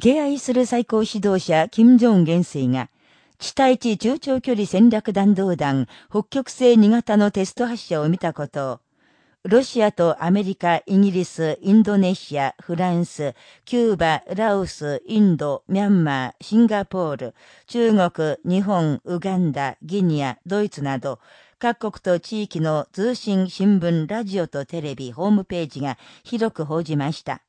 敬愛する最高指導者、金正恩元帥が、地対地中長距離戦略弾道弾北極星2型のテスト発射を見たことを、ロシアとアメリカ、イギリス、インドネシア、フランス、キューバ、ラオス、インド、ミャンマー、シンガポール、中国、日本、ウガンダ、ギニア、ドイツなど、各国と地域の通信、新聞、ラジオとテレビ、ホームページが広く報じました。